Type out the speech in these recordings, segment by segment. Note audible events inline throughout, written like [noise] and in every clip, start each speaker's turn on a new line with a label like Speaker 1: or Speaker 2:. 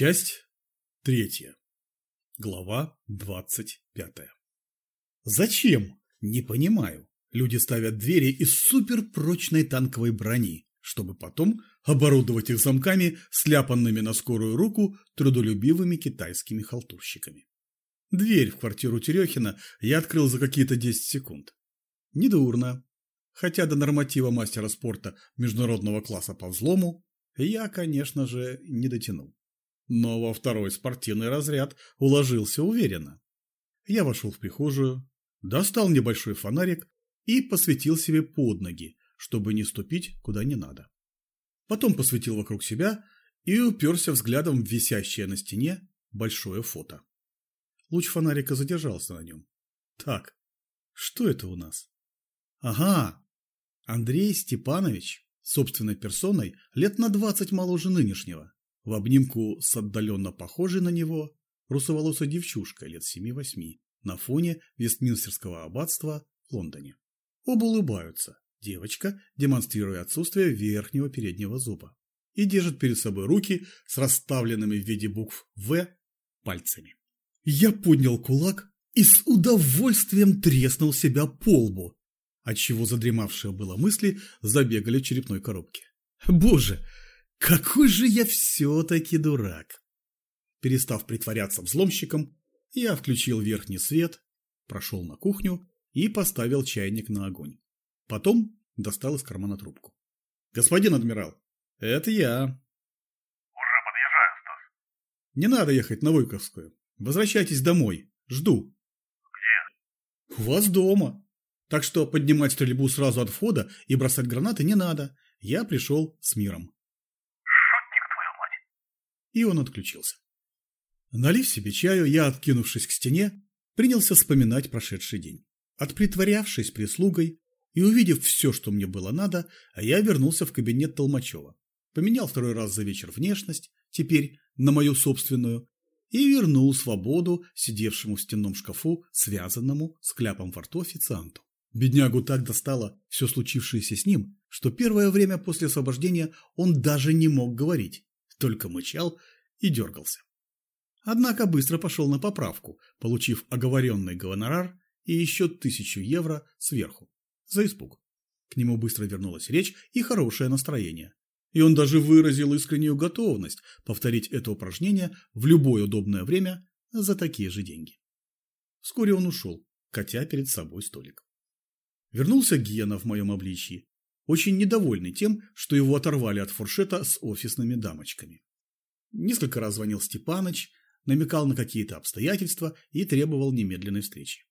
Speaker 1: Часть третья. Глава двадцать пятая. Зачем? Не понимаю. Люди ставят двери из суперпрочной танковой брони, чтобы потом оборудовать их замками, сляпанными на скорую руку трудолюбивыми китайскими халтурщиками. Дверь в квартиру Терехина я открыл за какие-то 10 секунд. Недурно. Хотя до норматива мастера спорта международного класса по взлому я, конечно же, не дотянул. Но во второй спортивный разряд уложился уверенно. Я вошел в прихожую, достал небольшой фонарик и посветил себе под ноги, чтобы не ступить куда не надо. Потом посветил вокруг себя и уперся взглядом в висящее на стене большое фото. Луч фонарика задержался на нем. Так, что это у нас? Ага, Андрей Степанович, собственной персоной, лет на двадцать моложе нынешнего, в обнимку с отдаленно похожей на него русоволосой девчушкой лет семи-восьми на фоне Вестминстерского аббатства в Лондоне. Оба улыбаются, девочка демонстрируя отсутствие верхнего переднего зуба и держит перед собой руки с расставленными в виде букв «В» пальцами. Я поднял кулак и с удовольствием треснул себя по лбу, отчего задремавшие было мысли забегали в черепной коробке. Боже, какой же я все-таки дурак! Перестав притворяться взломщиком, я включил верхний свет, прошел на кухню и поставил чайник на огонь. Потом достал из кармана трубку. «Господин адмирал, это я».
Speaker 2: «Уже подъезжаю, Стас».
Speaker 1: «Не надо ехать на Войковскую. Возвращайтесь домой. Жду.
Speaker 2: Где?
Speaker 1: У вас дома. Так что поднимать стрельбу сразу от входа и бросать гранаты не надо. Я пришел с миром. И он отключился. Налив себе чаю, я, откинувшись к стене, принялся вспоминать прошедший день. Отпритворявшись прислугой и увидев все, что мне было надо, я вернулся в кабинет Толмачева. Поменял второй раз за вечер внешность, теперь на мою собственную, и вернул свободу сидевшему в стенном шкафу, связанному с кляпом во рту официанту. Беднягу так достало все случившееся с ним, что первое время после освобождения он даже не мог говорить, только мычал и дергался. Однако быстро пошел на поправку, получив оговоренный гонорар и еще тысячу евро сверху, за испуг. К нему быстро вернулась речь и хорошее настроение и он даже выразил искреннюю готовность повторить это упражнение в любое удобное время за такие же деньги. Вскоре он ушел, катя перед собой столик. Вернулся Гена в моем обличье, очень недовольный тем, что его оторвали от фуршета с офисными дамочками. Несколько раз звонил Степаныч, намекал на какие-то обстоятельства и требовал немедленной встречи.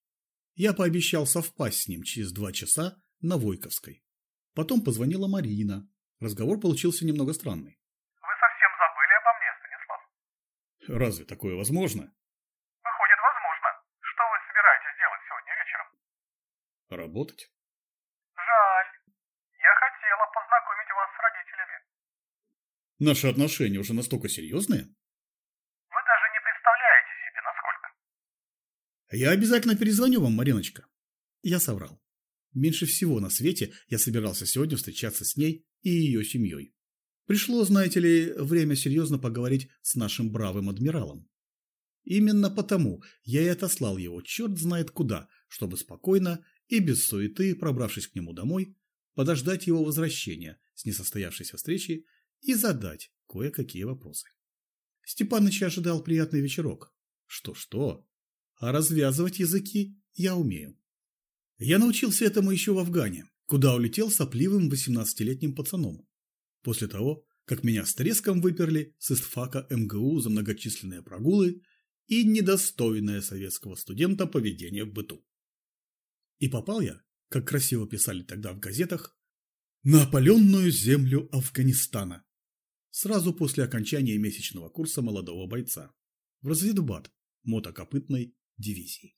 Speaker 1: Я пообещал совпасть с ним через два часа на Войковской. Потом позвонила Марина, Разговор получился немного странный.
Speaker 2: Вы совсем забыли обо мне, Станислав.
Speaker 1: Разве такое возможно?
Speaker 2: Выходит, возможно. Что вы собираетесь делать сегодня вечером?
Speaker 1: Работать.
Speaker 2: Жаль. Я хотела познакомить вас с родителями.
Speaker 1: Наши отношения уже настолько серьезные?
Speaker 2: Вы даже не представляете себе, насколько.
Speaker 1: Я обязательно перезвоню вам, Мариночка. Я соврал. Меньше всего на свете я собирался сегодня встречаться с ней и ее семьей. Пришло, знаете ли, время серьезно поговорить с нашим бравым адмиралом. Именно потому я и отослал его черт знает куда, чтобы спокойно и без суеты, пробравшись к нему домой, подождать его возвращения с несостоявшейся встречи и задать кое-какие вопросы. Степаныч ожидал приятный вечерок. Что-что, а развязывать языки я умею. Я научился этому еще в Афгане, куда улетел сопливым 18-летним пацаном. После того, как меня с треском выперли с истфака МГУ за многочисленные прогулы и недостойное советского студента поведение в быту. И попал я, как красиво писали тогда в газетах, на опаленную землю Афганистана. Сразу после окончания месячного курса молодого бойца. В разведбат мотокопытной дивизии.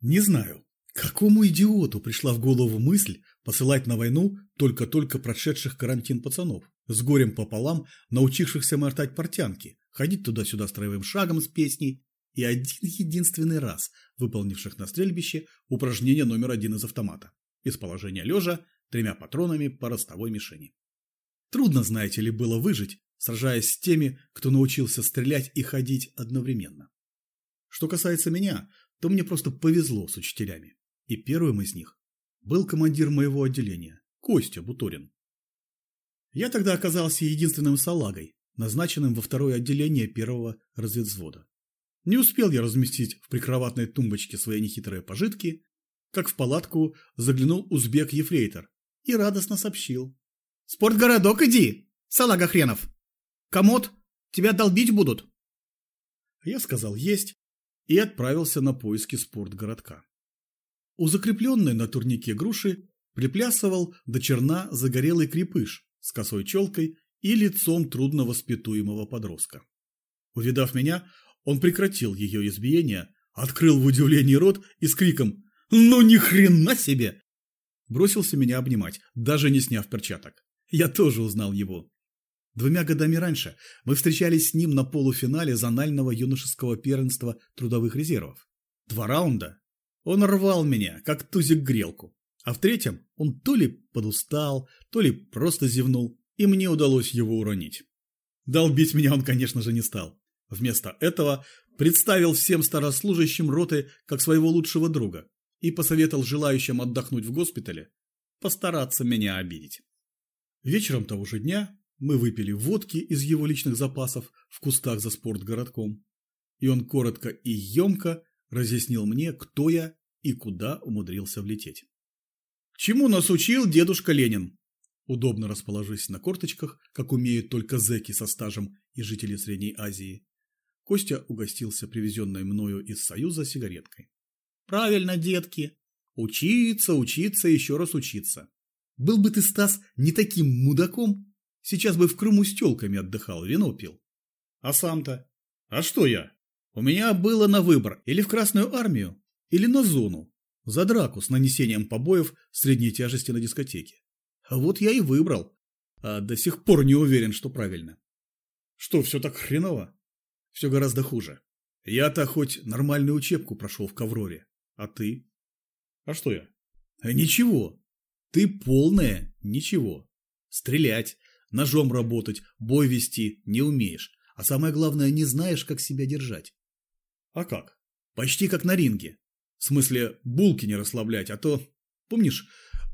Speaker 1: Не знаю, Какому идиоту пришла в голову мысль посылать на войну только-только прошедших карантин пацанов, с горем пополам научившихся мортать портянки, ходить туда-сюда строевым шагом с песней и один единственный раз выполнивших на стрельбище упражнение номер один из автомата, из положения лежа, тремя патронами по ростовой мишени. Трудно, знаете ли, было выжить сражаясь с теми, кто научился стрелять и ходить одновременно. Что касается меня, то мне просто повезло с учителями. И первым из них был командир моего отделения, Костя Буторин. Я тогда оказался единственным салагой, назначенным во второе отделение первого разведвзвода. Не успел я разместить в прикроватной тумбочке свои нехитрые пожитки, как в палатку заглянул узбек-ефрейтор и радостно сообщил. «Спортгородок иди, салага хренов! Комод, тебя долбить будут!» Я сказал «есть» и отправился на поиски спортгородка. У закрепленной на турнике груши приплясывал до черна загорелый крепыш с косой челкой и лицом трудновоспитуемого подростка. Увидав меня, он прекратил ее избиение, открыл в удивлении рот и с криком «Ну ни хрена себе!» бросился меня обнимать, даже не сняв перчаток. Я тоже узнал его. Двумя годами раньше мы встречались с ним на полуфинале зонального юношеского первенства трудовых резервов. Два раунда. Он рвал меня, как тузик грелку. А в третьем он то ли подустал, то ли просто зевнул, и мне удалось его уронить. Долбить меня он, конечно же, не стал. Вместо этого представил всем старослужащим роты как своего лучшего друга и посоветовал желающим отдохнуть в госпитале постараться меня обидеть. Вечером того же дня мы выпили водки из его личных запасов в кустах за спортгородком, и он коротко и емко разъяснил мне, кто я и куда умудрился влететь. Чему нас учил дедушка Ленин? Удобно расположись на корточках, как умеют только зэки со стажем и жители Средней Азии, Костя угостился привезенной мною из Союза сигареткой. Правильно, детки. Учиться, учиться, еще раз учиться. Был бы ты, Стас, не таким мудаком, сейчас бы в Крыму с телками отдыхал, вино пил. А сам-то? А что я? У меня было на выбор или в Красную Армию, или на зону, за драку с нанесением побоев средней тяжести на дискотеке. А вот я и выбрал, а до сих пор не уверен, что правильно. Что, все так хреново? Все гораздо хуже. Я-то хоть нормальную учебку прошел в Ковроре, а ты? А что я? А ничего. Ты полное ничего. Стрелять, ножом работать, бой вести не умеешь, а самое главное, не знаешь, как себя держать. А как? Почти как на ринге. В смысле, булки не расслаблять, а то... Помнишь,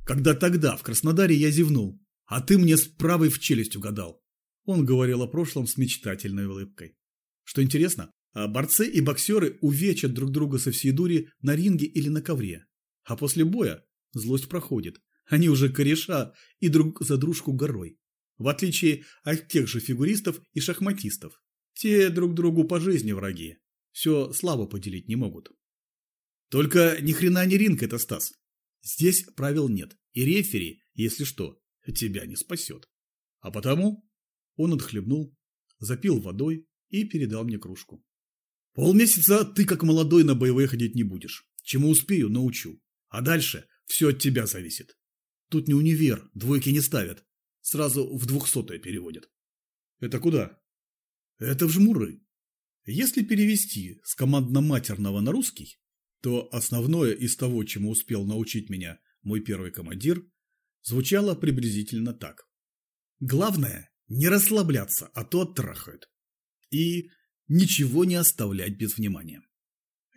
Speaker 1: когда тогда в Краснодаре я зевнул, а ты мне с правой в челюсть угадал? Он говорил о прошлом с мечтательной улыбкой. Что интересно, а борцы и боксеры увечат друг друга со всей дури на ринге или на ковре. А после боя злость проходит. Они уже кореша и друг за дружку горой. В отличие от тех же фигуристов и шахматистов. Те друг другу по жизни враги. Все славу поделить не могут. Только ни хрена не ринг это, Стас. Здесь правил нет, и рефери, если что, тебя не спасет. А потому он отхлебнул, запил водой и передал мне кружку. Полмесяца ты как молодой на боевые ходить не будешь. Чему успею, научу. А дальше все от тебя зависит. Тут не универ, двойки не ставят. Сразу в двухсотое переводят. Это куда? Это в жмуры. Если перевести с командно-матерного на русский, то основное из того, чему успел научить меня мой первый командир, звучало приблизительно так. Главное – не расслабляться, а то оттрахают. И ничего не оставлять без внимания.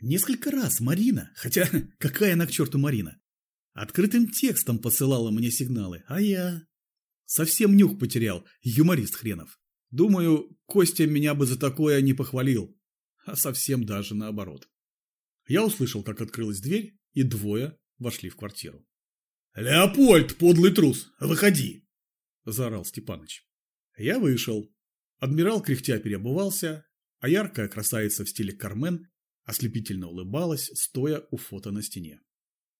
Speaker 1: Несколько раз Марина, хотя [laughs] какая она к черту Марина, открытым текстом посылала мне сигналы, а я... Совсем нюх потерял, юморист хренов. Думаю, Костя меня бы за такое не похвалил, а совсем даже наоборот. Я услышал, как открылась дверь, и двое вошли в квартиру. «Леопольд, подлый трус, выходи!» – заорал Степаныч. Я вышел. Адмирал кряхтя переобувался, а яркая красавица в стиле Кармен ослепительно улыбалась, стоя у фото на стене.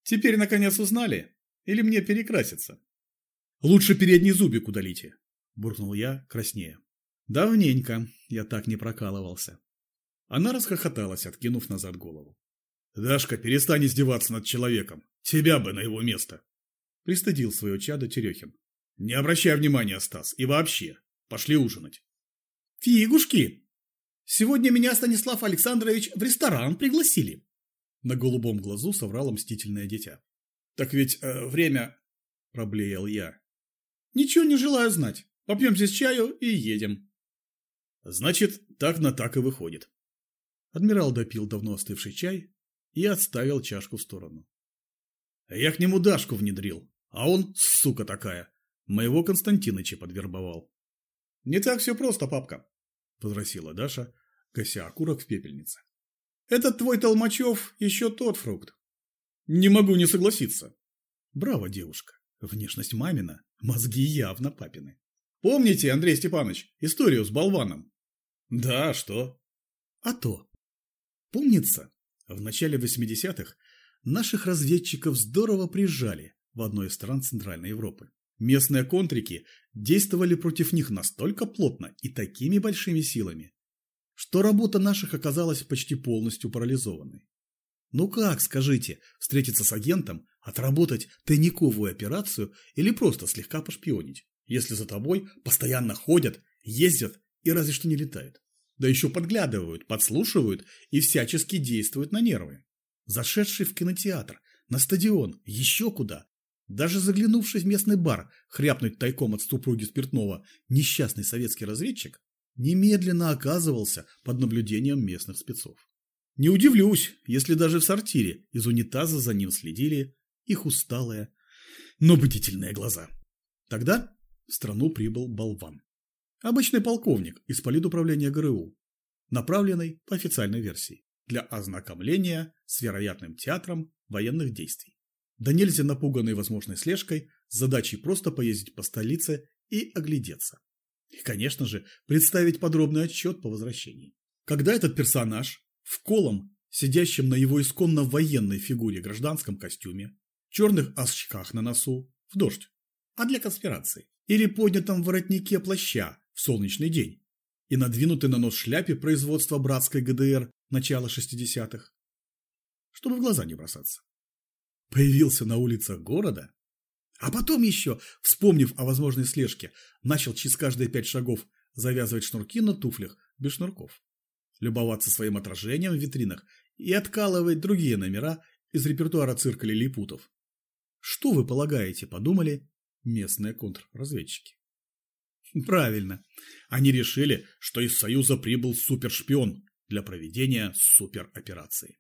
Speaker 1: «Теперь, наконец, узнали? Или мне перекраситься?» «Лучше передний зубик удалите», – буркнул я, краснея. «Давненько я так не прокалывался». Она расхохоталась, откинув назад голову. «Дашка, перестань издеваться над человеком. Тебя бы на его место!» Пристыдил свое чадо Терехин. «Не обращай внимания, Стас, и вообще. Пошли ужинать». «Фигушки! Сегодня меня Станислав Александрович в ресторан пригласили!» На голубом глазу соврало мстительное дитя. «Так ведь э, время...» – проблеял я. «Ничего не желаю знать. Попьем здесь чаю и едем». Значит, так на так и выходит. Адмирал допил давно остывший чай и отставил чашку в сторону. Я к нему Дашку внедрил, а он, сука такая, моего Константиныча подвербовал. Не так все просто, папка, возразила Даша, кося окурок в пепельнице. Этот твой Толмачев еще тот фрукт. Не могу не согласиться. Браво, девушка. Внешность мамина, мозги явно папины. Помните, Андрей Степанович, историю с болваном? Да, что? А то. Помнится, в начале 80-х наших разведчиков здорово прижали в одной из стран Центральной Европы. Местные контрики действовали против них настолько плотно и такими большими силами, что работа наших оказалась почти полностью парализованной. Ну как, скажите, встретиться с агентом, отработать тайниковую операцию или просто слегка пошпионить, если за тобой постоянно ходят, ездят и разве что не летают? Да еще подглядывают, подслушивают и всячески действуют на нервы. Зашедший в кинотеатр, на стадион, еще куда. Даже заглянувший в местный бар хряпнуть тайком от супруги спиртного несчастный советский разведчик немедленно оказывался под наблюдением местных спецов. Не удивлюсь, если даже в сортире из унитаза за ним следили их усталые, но бдительные глаза. Тогда в страну прибыл болван. Обычный полковник из политуправления ГРУ, направленный по официальной версии для ознакомления с вероятным театром военных действий. Да нельзя напуганный возможной слежкой с задачей просто поездить по столице и оглядеться. И, конечно же, представить подробный отчет по возвращении. Когда этот персонаж в колом, сидящем на его исконно военной фигуре гражданском костюме, черных очках на носу, в дождь, а для конспирации, или поднятом воротнике плаща в солнечный день. И надвинутой на нос шляпе производства братской ГДР начала 60-х, чтобы в глаза не бросаться. Появился на улицах города. А потом еще, вспомнив о возможной слежке, начал через каждые пять шагов завязывать шнурки на туфлях без шнурков, любоваться своим отражением в витринах и откалывать другие номера из репертуара цирка лилипутов. Что вы полагаете, подумали местные контрразведчики? Правильно. Они решили, что из Союза прибыл супершпион для проведения супероперации.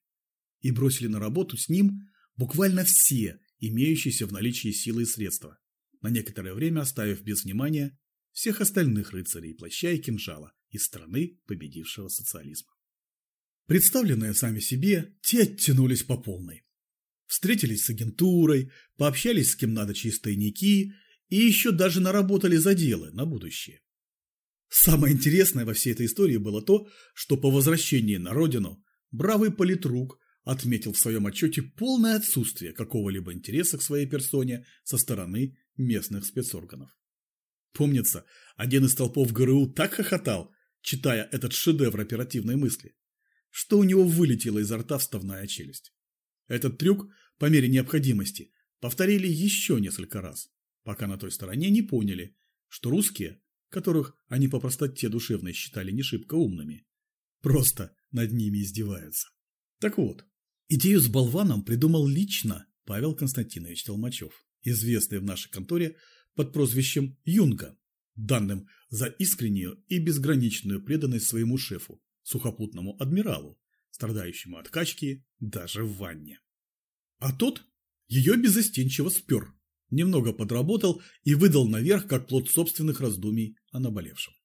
Speaker 1: И бросили на работу с ним буквально все имеющиеся в наличии силы и средства, на некоторое время оставив без внимания всех остальных рыцарей плаща и кинжала из страны победившего социализма. Представленные сами себе, те оттянулись по полной. Встретились с агентурой, пообщались с кем надо через тайники и еще даже наработали заделы на будущее. Самое интересное во всей этой истории было то, что по возвращении на родину бравый политрук отметил в своем отчете полное отсутствие какого-либо интереса к своей персоне со стороны местных спецорганов. Помнится, один из толпов ГРУ так хохотал, читая этот шедевр оперативной мысли, что у него вылетела изо рта вставная челюсть. Этот трюк, по мере необходимости, повторили еще несколько раз, пока на той стороне не поняли, что русские, которых они по простоте душевной считали не шибко умными, просто над ними издеваются. Так вот, Идею с болваном придумал лично Павел Константинович Толмачев, известный в нашей конторе под прозвищем Юнга, данным за искреннюю и безграничную преданность своему шефу, сухопутному адмиралу, страдающему от качки даже в ванне. А тот ее безостенчиво спер, немного подработал и выдал наверх как плод собственных раздумий о наболевшем.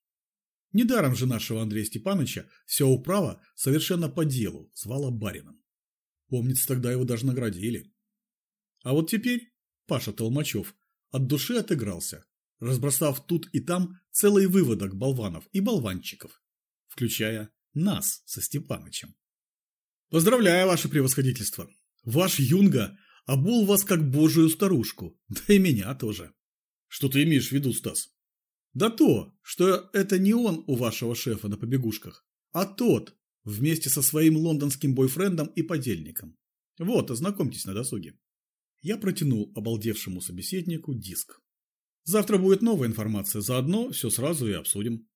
Speaker 1: Недаром же нашего Андрея Степановича вся управа совершенно по делу звала барином. Помнится, тогда его даже наградили. А вот теперь Паша Толмачев от души отыгрался, разбросав тут и там целый выводок болванов и болванчиков, включая нас со Степанычем. Поздравляю, ваше превосходительство. Ваш Юнга обул вас как божию старушку, да и меня тоже. Что ты имеешь в виду, Стас? Да то, что это не он у вашего шефа на побегушках, а тот, вместе со своим лондонским бойфрендом и подельником. Вот, ознакомьтесь на досуге. Я протянул обалдевшему собеседнику диск. Завтра будет новая информация, заодно все сразу и обсудим.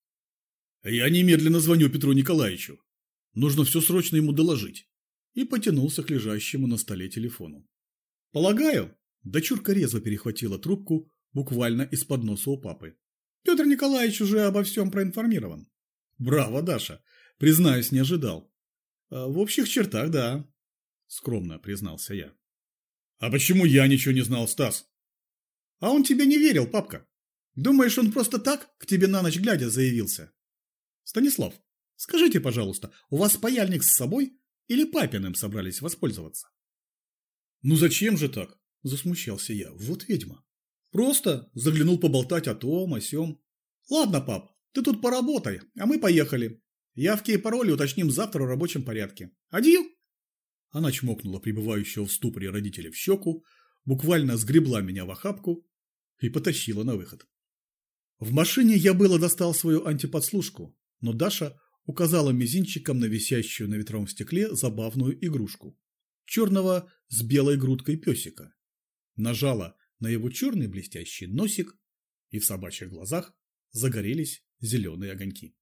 Speaker 1: Я немедленно звоню Петру Николаевичу. Нужно все срочно ему доложить. И потянулся к лежащему на столе телефону. Полагаю, дочурка резво перехватила трубку буквально из-под носа у папы. Петр Николаевич уже обо всем проинформирован. Браво, Даша. Признаюсь, не ожидал. А в общих чертах, да. Скромно признался я. А почему я ничего не знал, Стас? А он тебе не верил, папка. Думаешь, он просто так к тебе на ночь глядя заявился? Станислав, скажите, пожалуйста, у вас паяльник с собой или папиным собрались воспользоваться? Ну зачем же так? Засмущался я. Вот ведьма. Просто заглянул поболтать о том, о сём. Ладно, пап, ты тут поработай, а мы поехали. Явки и пароли уточним завтра в рабочем порядке. Адил? Она чмокнула пребывающего в ступоре родителя в щеку, буквально сгребла меня в охапку и потащила на выход. В машине я было достал свою антиподслушку, но Даша указала мизинчиком на висящую на ветровом стекле забавную игрушку. Черного с белой грудкой песика. Нажала на его черный блестящий носик, и в собачьих глазах загорелись зеленые огоньки.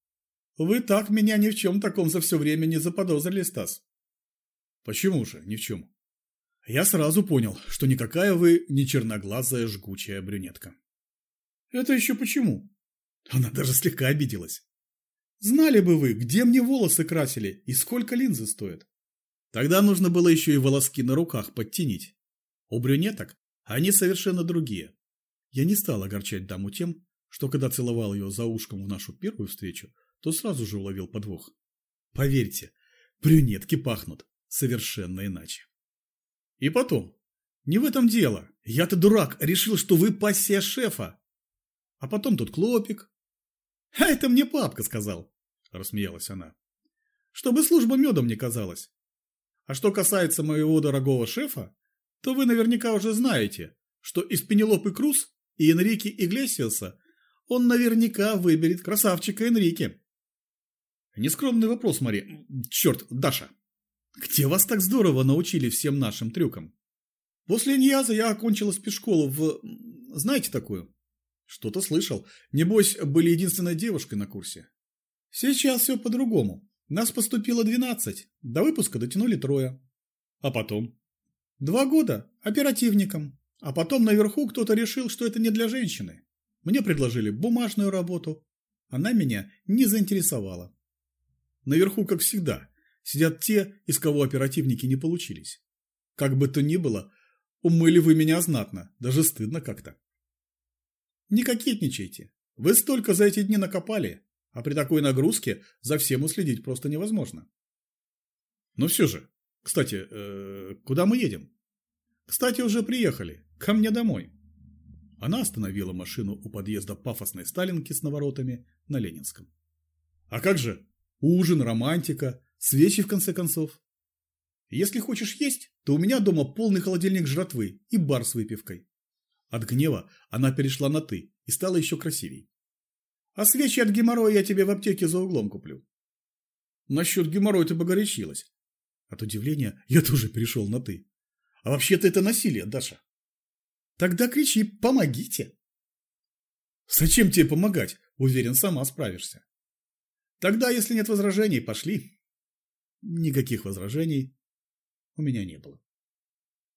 Speaker 1: «Вы так меня ни в чем таком за все время не заподозрили, Стас». «Почему же ни в чем?» «Я сразу понял, что никакая вы не черноглазая жгучая брюнетка». «Это еще почему?» Она даже слегка обиделась. «Знали бы вы, где мне волосы красили и сколько линзы стоят». Тогда нужно было еще и волоски на руках подтянить. У брюнеток они совершенно другие. Я не стал огорчать даму тем, что когда целовал ее за ушком в нашу первую встречу, то сразу же уловил подвох. Поверьте, брюнетки пахнут совершенно иначе. И потом, не в этом дело. Я-то дурак, решил, что вы пассия шефа. А потом тут клопик. А это мне папка сказал, рассмеялась она. Чтобы служба медом не казалась. А что касается моего дорогого шефа, то вы наверняка уже знаете, что из Пенелопы Круз и Энрике Иглесиаса он наверняка выберет красавчика Энрике. Нескромный вопрос, Мари. Черт, Даша. Где вас так здорово научили всем нашим трюкам? После Иньяза я окончила спецшколу в... Знаете такую? Что-то слышал. Небось, были единственной девушкой на курсе. Сейчас все по-другому. Нас поступило 12. До выпуска дотянули трое. А потом? Два года оперативником. А потом наверху кто-то решил, что это не для женщины. Мне предложили бумажную работу. Она меня не заинтересовала. Наверху, как всегда, сидят те, из кого оперативники не получились. Как бы то ни было, умыли вы меня знатно, даже стыдно как-то. Не кокетничайте. Вы столько за эти дни накопали, а при такой нагрузке за всем уследить просто невозможно. Но все же, кстати, э, куда мы едем? Кстати, уже приехали. Ко мне домой. Она остановила машину у подъезда пафосной Сталинки с наворотами на Ленинском. А как же? Ужин, романтика, свечи в конце концов. Если хочешь есть, то у меня дома полный холодильник жратвы и бар с выпивкой. От гнева она перешла на «ты» и стала еще красивей. А свечи от геморроя я тебе в аптеке за углом куплю. Насчет геморроя ты погорячилась. От удивления я тоже перешел на «ты». А вообще-то это насилие, Даша. Тогда кричи «помогите». Зачем тебе помогать? Уверен, сама справишься. Тогда, если нет возражений, пошли. Никаких возражений у меня не было.